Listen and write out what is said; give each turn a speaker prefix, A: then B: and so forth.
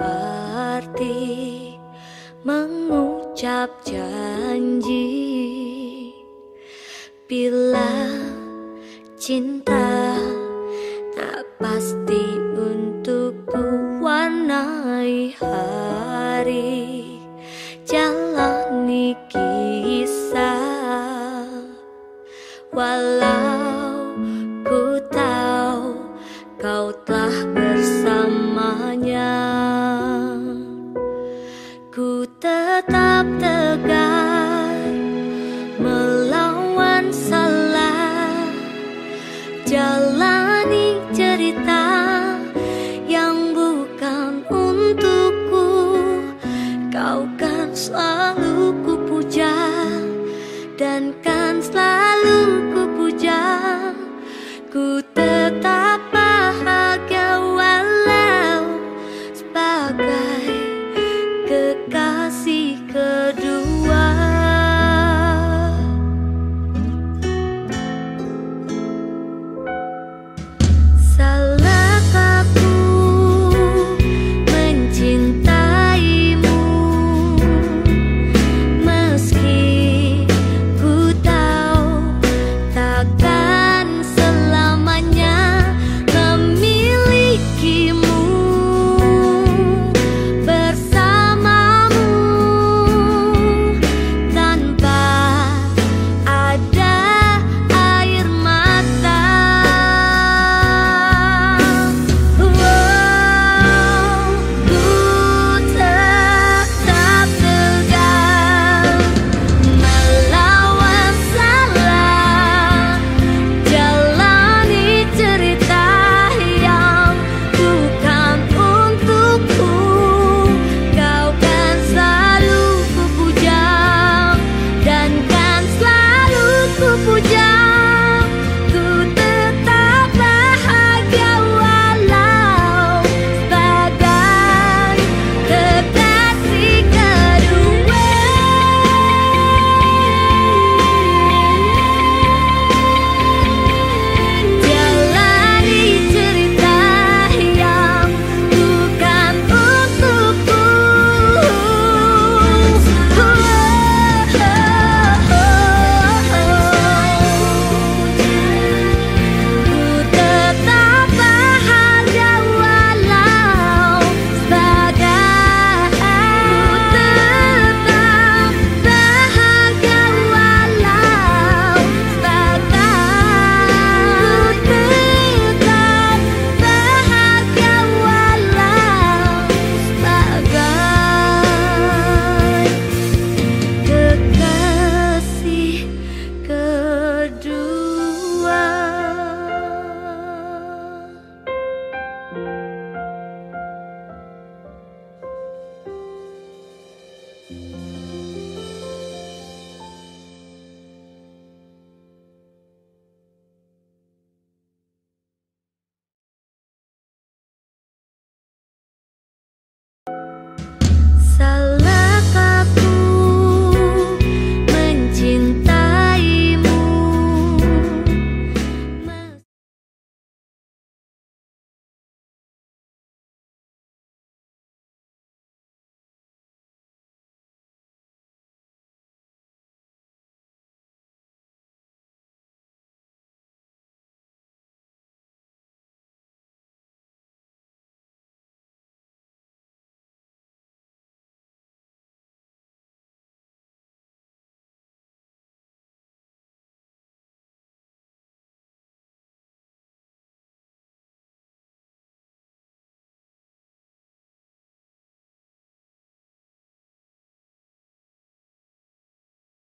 A: arti mengucap janji. Bila cinta